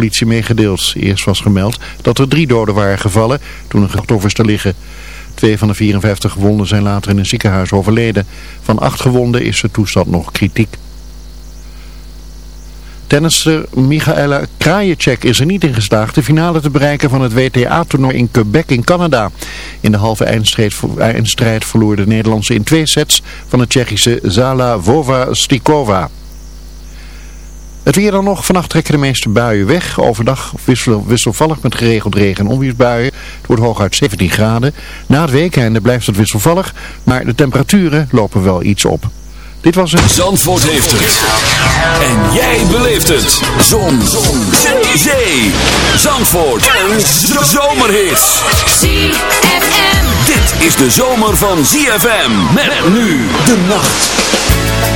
politie meegedeeld. Eerst was gemeld dat er drie doden waren gevallen toen er slachtoffers te liggen. Twee van de 54 gewonden zijn later in een ziekenhuis overleden. Van acht gewonden is de toestand nog kritiek. Tennisser Michaela Krajicek is er niet in geslaagd de finale te bereiken van het WTA-toernooi in Quebec in Canada. In de halve eindstrijd, verloor de Nederlandse in twee sets van de Tsjechische Zala Vova Stikova. Het weer dan nog. Vannacht trekken de meeste buien weg. Overdag wisselvallig met geregeld regen en onweersbuien. Het wordt hooguit 17 graden. Na het weekende blijft het wisselvallig. Maar de temperaturen lopen wel iets op. Dit was een... Zandvoort heeft het. En jij beleeft het. Zon. Zon. Zee. Zee. Zandvoort. Een zomerhit. ZFM. Dit is de zomer van ZFM. Met nu de nacht.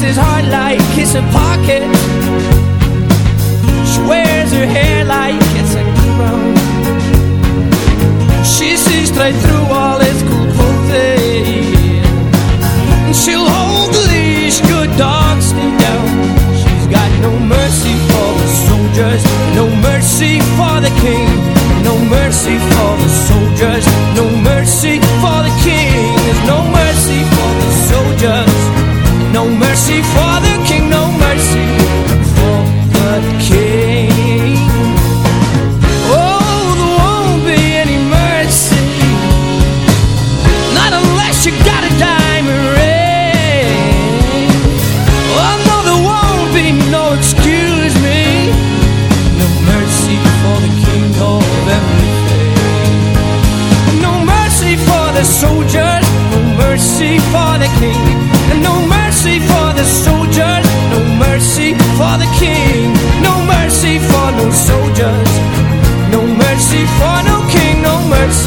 his heart like it's a pocket. She wears her hair like it's a crown. She sees straight through all his cool clothing. And she'll hold the leash, good dogs stay down. She's got no mercy for the soldiers, no mercy for the king, no mercy for the soldiers, no mercy for the king.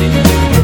see.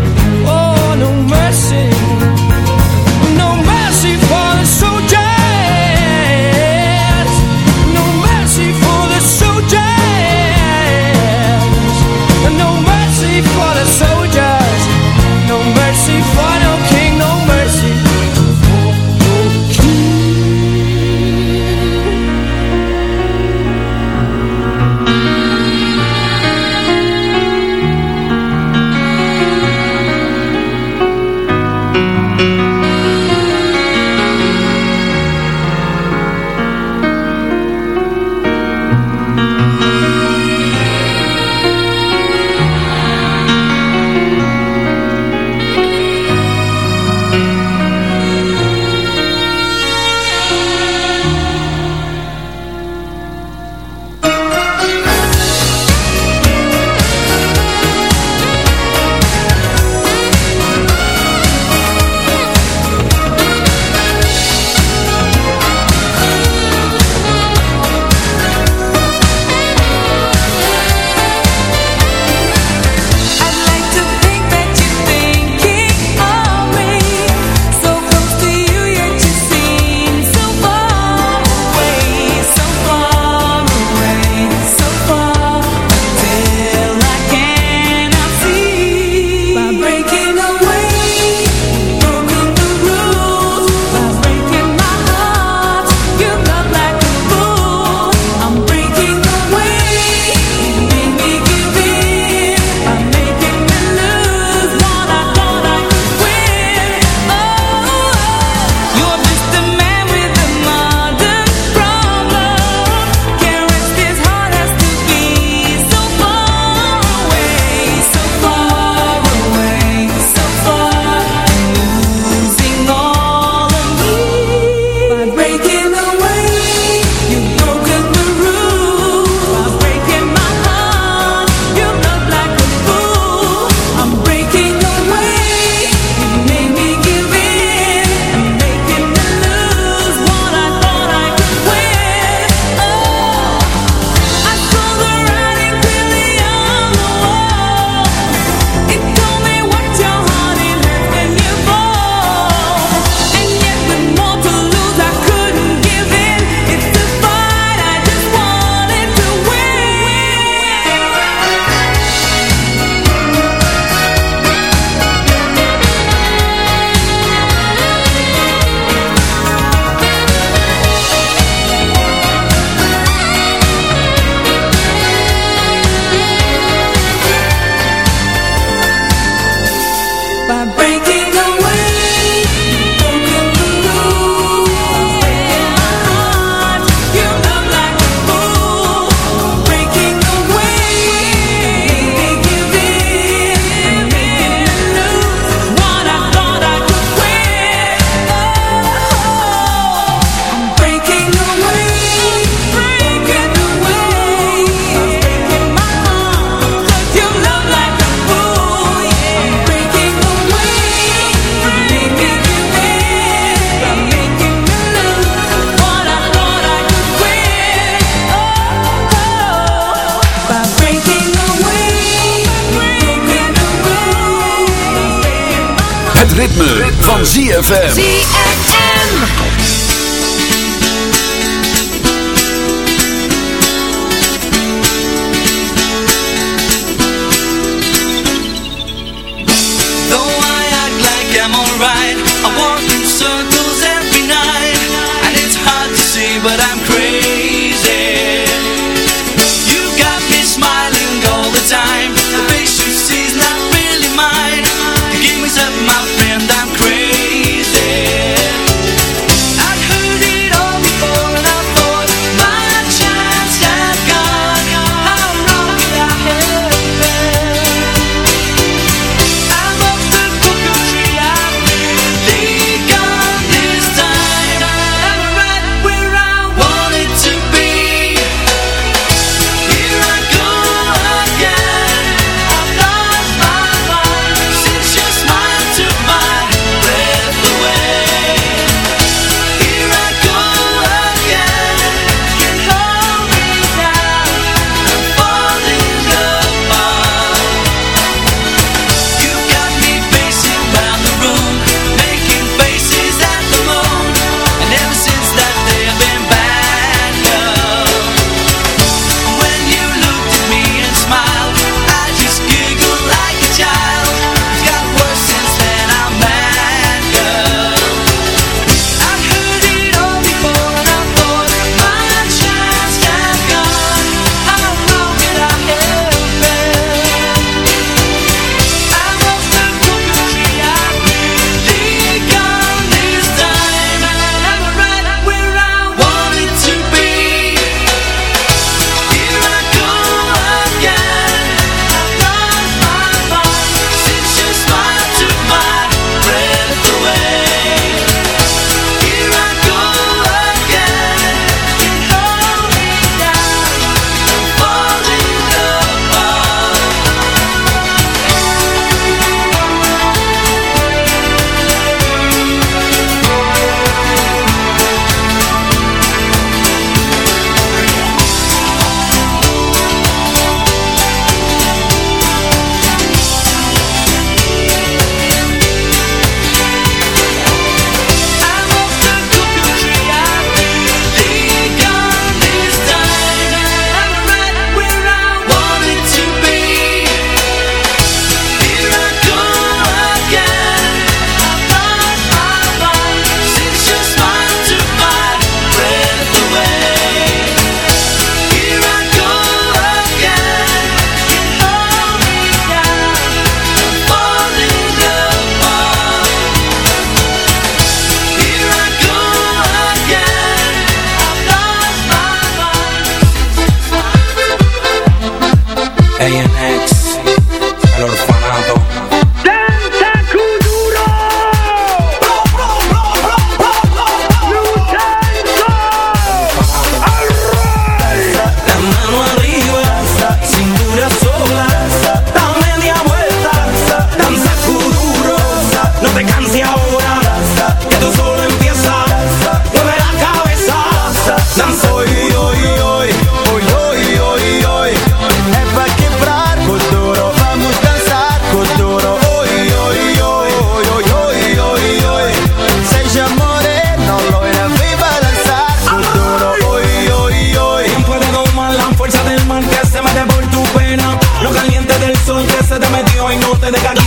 the nigga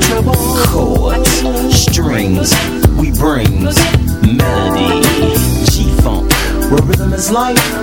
treble. Chords, strings, we bring melody. G-Funk, where rhythm is life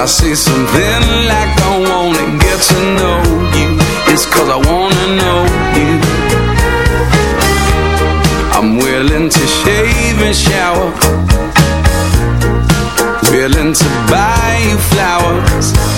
I say something like I wanna get to know you. It's cause I wanna know you. I'm willing to shave and shower. Willing to buy you flowers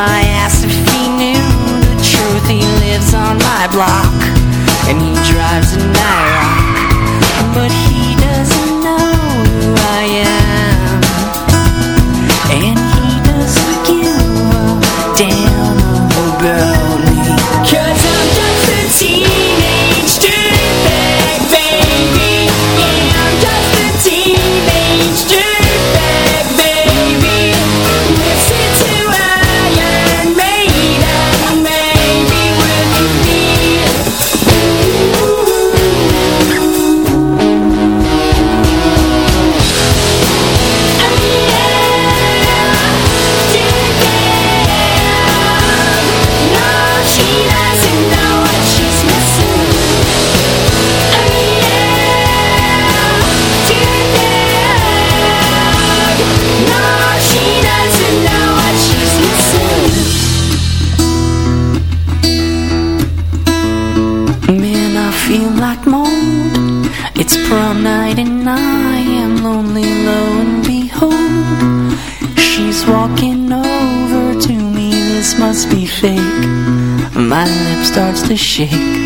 I asked if he knew the truth. He lives on my block And he drives a Nyrock But he shake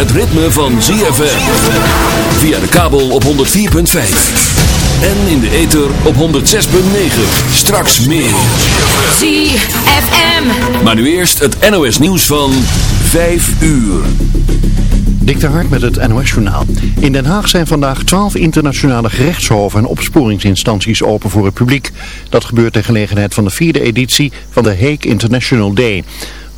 het ritme van ZFM. Via de kabel op 104.5. En in de ether op 106.9. Straks meer. ZFM. Maar nu eerst het NOS nieuws van 5 uur. Dik Hart met het NOS-journaal. In Den Haag zijn vandaag twaalf internationale gerechtshoven en opsporingsinstanties open voor het publiek. Dat gebeurt ter gelegenheid van de vierde editie van de Hague International Day.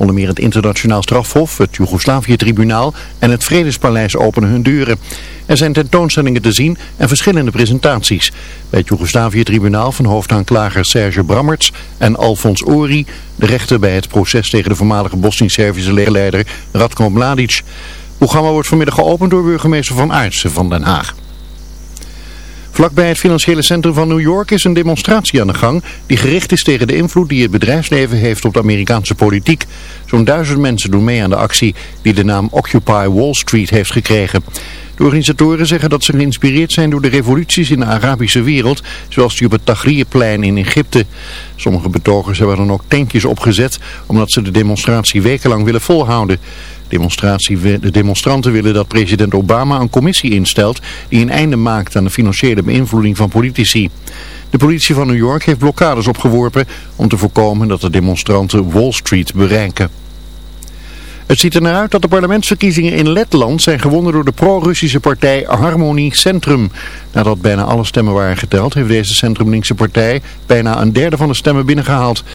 Onder meer het Internationaal Strafhof, het Joegoslavië-tribunaal en het Vredespaleis openen hun deuren. Er zijn tentoonstellingen te zien en verschillende presentaties. Bij het Joegoslavië-tribunaal van hoofdaanklager Serge Brammerts en Alfons Ori, de rechter bij het proces tegen de voormalige Bosnisch-Servische legerleider Radko Mladic. Het programma wordt vanmiddag geopend door burgemeester Van Aartsen van Den Haag. Vlakbij het financiële centrum van New York is een demonstratie aan de gang die gericht is tegen de invloed die het bedrijfsleven heeft op de Amerikaanse politiek. Zo'n duizend mensen doen mee aan de actie die de naam Occupy Wall Street heeft gekregen. De organisatoren zeggen dat ze geïnspireerd zijn door de revoluties in de Arabische wereld, zoals die op het Tahrirplein in Egypte. Sommige betogers hebben dan ook tankjes opgezet, omdat ze de demonstratie wekenlang willen volhouden. De demonstranten willen dat president Obama een commissie instelt die een einde maakt aan de financiële beïnvloeding van politici. De politie van New York heeft blokkades opgeworpen om te voorkomen dat de demonstranten Wall Street bereiken. Het ziet er naar uit dat de parlementsverkiezingen in Letland zijn gewonnen door de pro-Russische partij Harmonie Centrum. Nadat bijna alle stemmen waren geteld heeft deze centrumlinkse partij bijna een derde van de stemmen binnengehaald.